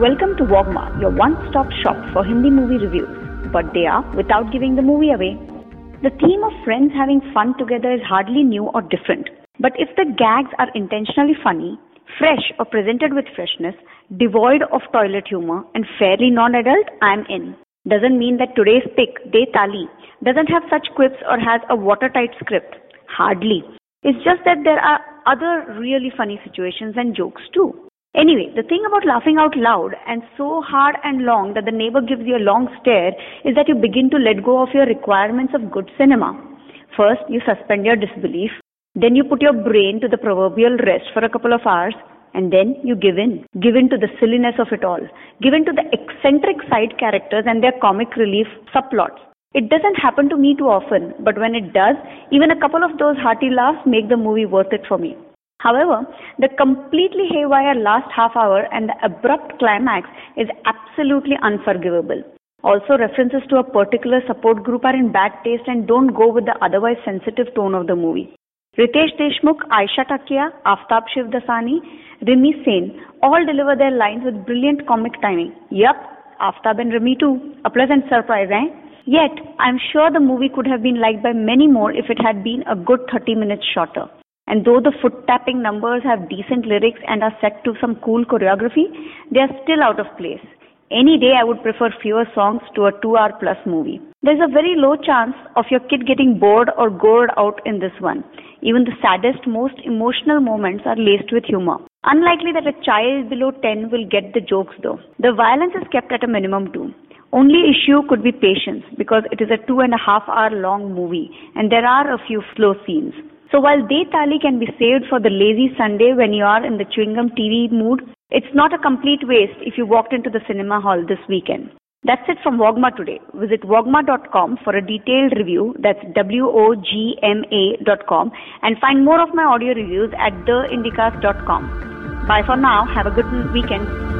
Welcome to Wogma, your one-stop shop for Hindi movie reviews, but they are without giving the movie away. The theme of friends having fun together is hardly new or different. But if the gags are intentionally funny, fresh or presented with freshness, devoid of toilet humor, and fairly non-adult, I'm in. Doesn't mean that today's pick, De Taali, doesn't have such quips or has a watertight script. Hardly. It's just that there are other really funny situations and jokes too. Anyway, the thing about laughing out loud and so hard and long that the neighbor gives you a long stare is that you begin to let go of your requirements of good cinema. First, you suspend your disbelief. Then you put your brain to the proverbial rest for a couple of hours. And then you give in. Give in to the silliness of it all. Give in to the eccentric side characters and their comic relief subplots. It doesn't happen to me too often, but when it does, even a couple of those hearty laughs make the movie worth it for me. However, the completely haywire last half hour and the abrupt climax is absolutely unforgivable. Also, references to a particular support group are in bad taste and don't go with the otherwise sensitive tone of the movie. Ritesh Deshmukh, Ayesha Takia, Aftab Shivdasani, Rimi Sen all deliver their lines with brilliant comic timing. Yup, Aftab and Rimi too. A pleasant surprise, eh? Yet, I'm sure the movie could have been liked by many more if it had been a good 30 minutes shorter. And though the foot tapping numbers have decent lyrics and are set to some cool choreography, they are still out of place. Any day I would prefer fewer songs to a 2 hour plus movie. There's a very low chance of your kid getting bored or gored out in this one. Even the saddest, most emotional moments are laced with humor. Unlikely that a child below 10 will get the jokes though. The violence is kept at a minimum too. Only issue could be patience because it is a two and a half hour long movie and there are a few slow scenes. So while De Taali can be saved for the lazy Sunday when you are in the chewing gum TV mood, it's not a complete waste if you walked into the cinema hall this weekend. That's it from Wogma today. Visit wogma.com for a detailed review. That's W-O-G-M-A dot com and find more of my audio reviews at theindicast.com. Bye for now. Have a good weekend.